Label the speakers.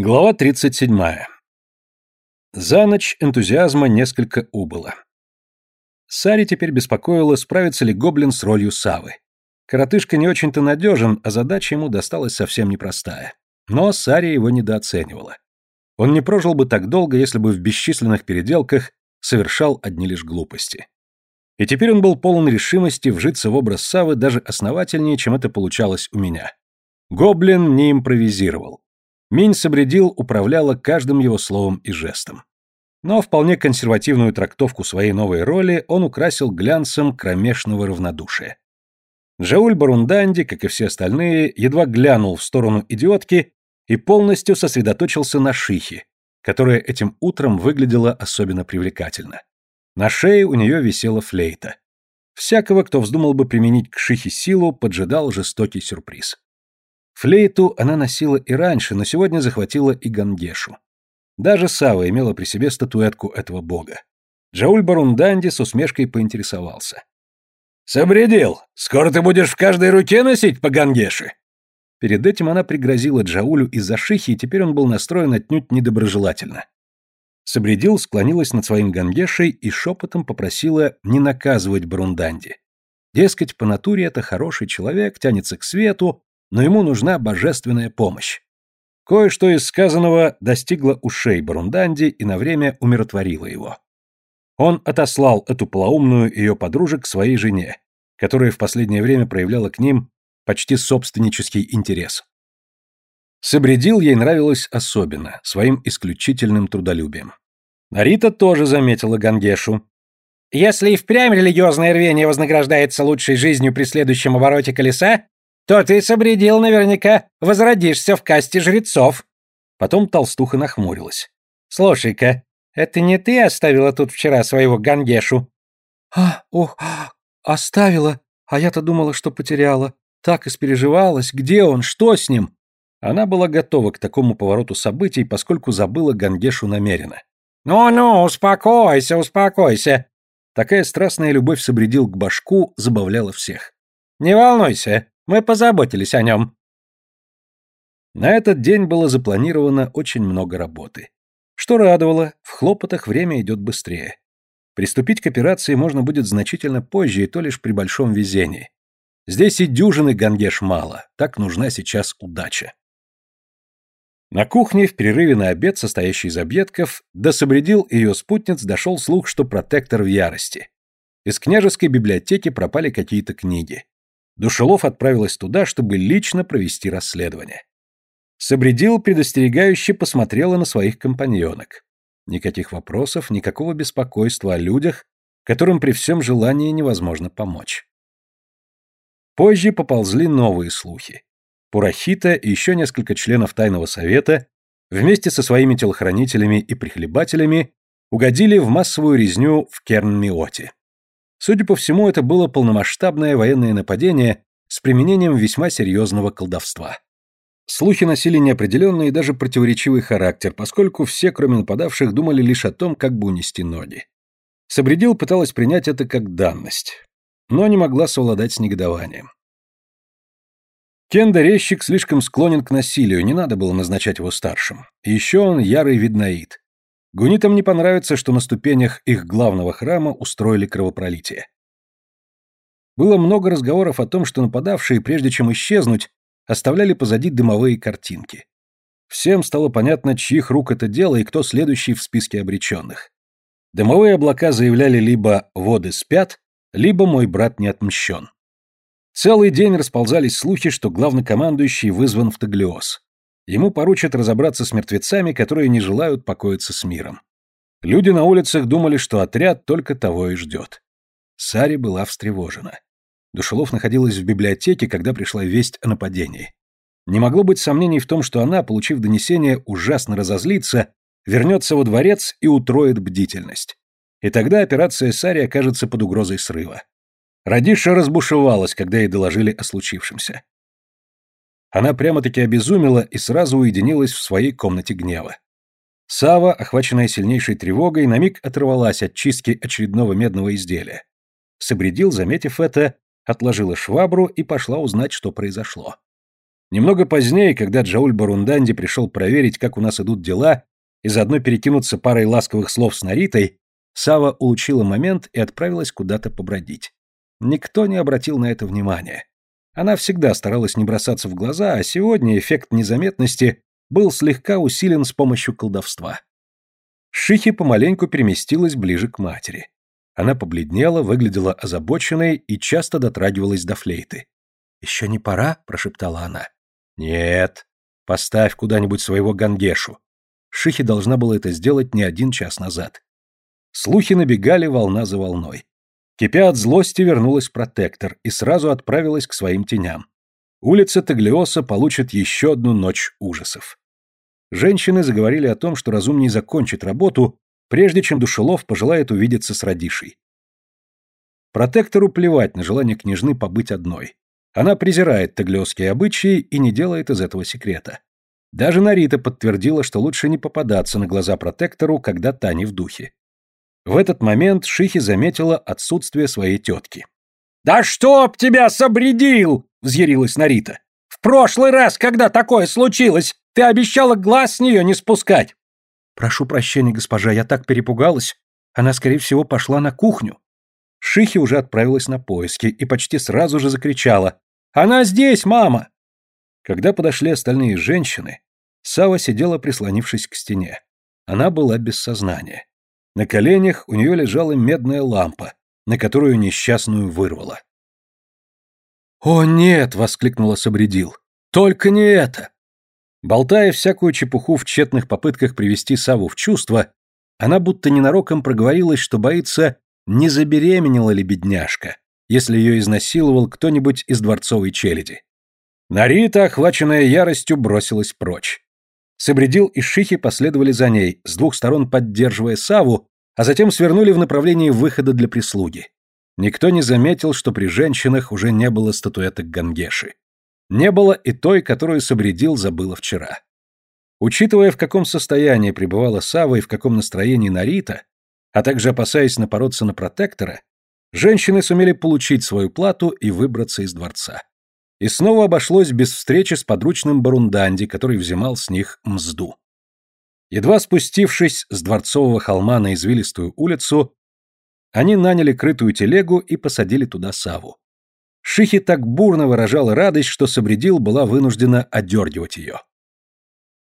Speaker 1: Глава 37. За ночь энтузиазма несколько убыло. Сари теперь беспокоило, справится ли гоблин с ролью Савы. Коротышка не очень-то надежен, а задача ему досталась совсем непростая. Но Сари его недооценивала. Он не прожил бы так долго, если бы в бесчисленных переделках совершал одни лишь глупости. И теперь он был полон решимости вжиться в образ Савы даже основательнее, чем это получалось у меня. Гоблин не импровизировал. Минь Собредил управляла каждым его словом и жестом. Но вполне консервативную трактовку своей новой роли он украсил глянцем кромешного равнодушия. Джауль Барунданди, как и все остальные, едва глянул в сторону идиотки и полностью сосредоточился на шихе, которая этим утром выглядела особенно привлекательно. На шее у нее висела флейта. Всякого, кто вздумал бы применить к шихе силу, поджидал жестокий сюрприз. Флейту она носила и раньше, но сегодня захватила и Гангешу. Даже Сава имела при себе статуэтку этого бога. Джауль Барунданди с усмешкой поинтересовался. «Собредил, скоро ты будешь в каждой руке носить по Гангеше?» Перед этим она пригрозила Джаулю из-за шихи, и теперь он был настроен отнюдь недоброжелательно. Собредил склонилась над своим Гангешей и шепотом попросила не наказывать Барунданди. Дескать, по натуре это хороший человек, тянется к свету, но ему нужна божественная помощь. Кое-что из сказанного достигло ушей Барунданди и на время умиротворило его. Он отослал эту полоумную ее подружек своей жене, которая в последнее время проявляла к ним почти собственнический интерес. Собредил ей нравилось особенно, своим исключительным трудолюбием. Нарита тоже заметила Гангешу.
Speaker 2: «Если и впрямь религиозное рвение вознаграждается лучшей жизнью при следующем обороте колеса, то ты собредил наверняка возродишься в касте жрецов.
Speaker 1: Потом толстуха нахмурилась.
Speaker 2: Слушай-ка, это не ты оставила тут вчера своего гангешу?
Speaker 3: А, ох, оставила, а я-то думала, что потеряла. Так испереживалась, где он, что с ним?
Speaker 1: Она была готова к такому повороту событий, поскольку забыла Гангешу намеренно.
Speaker 2: «Ну-ну, успокойся, успокойся!»
Speaker 1: Такая страстная любовь собредил к башку, забавляла всех.
Speaker 2: «Не волнуйся, мы позаботились о нем».
Speaker 1: На этот день было запланировано очень много работы. Что радовало, в хлопотах время идет быстрее. Приступить к операции можно будет значительно позже, и то лишь при большом везении. Здесь и дюжины гангеш мало, так нужна сейчас удача. На кухне в перерыве на обед, состоящий из объедков, до собредил ее спутниц дошел слух, что протектор в ярости. Из княжеской библиотеки пропали какие-то книги. Душелов отправилась туда, чтобы лично провести расследование. Собредил предостерегающе посмотрела на своих компаньонок. Никаких вопросов, никакого беспокойства о людях, которым при всем желании невозможно помочь. Позже поползли новые слухи. Пурахита и еще несколько членов Тайного Совета вместе со своими телохранителями и прихлебателями угодили в массовую резню в Керн-Миоте. Судя по всему, это было полномасштабное военное нападение с применением весьма серьезного колдовства. Слухи носили неопределенный и даже противоречивый характер, поскольку все, кроме нападавших, думали лишь о том, как бы унести ноги. Собредил пыталась принять это как данность, но не могла совладать с негодованием. Кенда Резчик слишком склонен к насилию, не надо было назначать его старшим. еще он ярый виднаид. Гунитам не понравится, что на ступенях их главного храма устроили кровопролитие. Было много разговоров о том, что нападавшие, прежде чем исчезнуть, оставляли позади дымовые картинки. Всем стало понятно, чьих рук это дело и кто следующий в списке обреченных. Дымовые облака заявляли либо «воды спят», либо «мой брат не отмщен». Целый день расползались слухи, что главнокомандующий вызван в Таглиоз. Ему поручат разобраться с мертвецами, которые не желают покоиться с миром. Люди на улицах думали, что отряд только того и ждет. Сари была встревожена. Душелов находилась в библиотеке, когда пришла весть о нападении. Не могло быть сомнений в том, что она, получив донесение, ужасно разозлится, вернется во дворец и утроит бдительность. И тогда операция Сари окажется под угрозой срыва. Радиша разбушевалась, когда ей доложили о случившемся. Она прямо-таки обезумела и сразу уединилась в своей комнате гнева. Сава, охваченная сильнейшей тревогой, на миг оторвалась от чистки очередного медного изделия. Собредил, заметив это, отложила швабру и пошла узнать, что произошло. Немного позднее, когда Джауль Барунданди пришел проверить, как у нас идут дела, и заодно перекинуться парой ласковых слов с Наритой, Сава улучила момент и отправилась куда-то побродить. Никто не обратил на это внимания. Она всегда старалась не бросаться в глаза, а сегодня эффект незаметности был слегка усилен с помощью колдовства. Шихи помаленьку переместилась ближе к матери. Она побледнела, выглядела озабоченной и часто дотрагивалась до флейты. «Еще не пора?» – прошептала она. «Нет. Поставь куда-нибудь своего гангешу». Шихи должна была это сделать не один час назад. Слухи набегали волна за волной. Кипя от злости, вернулась протектор и сразу отправилась к своим теням. Улица Таглиоса получит еще одну ночь ужасов. Женщины заговорили о том, что разумнее закончит работу, прежде чем Душелов пожелает увидеться с Радишей. Протектору плевать на желание княжны побыть одной. Она презирает таглиосские обычаи и не делает из этого секрета. Даже Нарита подтвердила, что лучше не попадаться на глаза протектору, когда та не в духе. В этот момент Шихи заметила отсутствие своей тетки. «Да чтоб тебя собредил!» — взъярилась Нарита. «В прошлый раз, когда такое случилось, ты обещала глаз с нее не спускать!»
Speaker 3: «Прошу прощения, госпожа, я так перепугалась. Она, скорее всего, пошла на кухню».
Speaker 1: Шихи уже отправилась на поиски и почти сразу же закричала. «Она здесь, мама!» Когда подошли остальные женщины, Сава сидела, прислонившись к стене. Она была без сознания. На коленях у нее лежала медная лампа, на которую несчастную вырвало.
Speaker 3: «О, нет!» — воскликнула Сабредил. «Только не это!»
Speaker 1: Болтая всякую чепуху в тщетных попытках привести Саву в чувство, она будто ненароком проговорилась, что боится, не забеременела ли бедняжка, если ее изнасиловал кто-нибудь из дворцовой челяди. Нарита, охваченная яростью, бросилась прочь. Сабредил и Шихи последовали за ней, с двух сторон поддерживая Саву, а затем свернули в направлении выхода для прислуги. Никто не заметил, что при женщинах уже не было статуэток Гангеши. Не было и той, которую Сабредил забыла вчера. Учитывая, в каком состоянии пребывала Сава и в каком настроении Нарита, а также опасаясь напороться на протектора, женщины сумели получить свою плату и выбраться из дворца. И снова обошлось без встречи с подручным Барунданди, который взимал с них мзду. Едва спустившись с Дворцового холма на извилистую улицу, они наняли крытую телегу и посадили туда Саву. Шихи так бурно выражала радость, что Сабредил была вынуждена одергивать ее.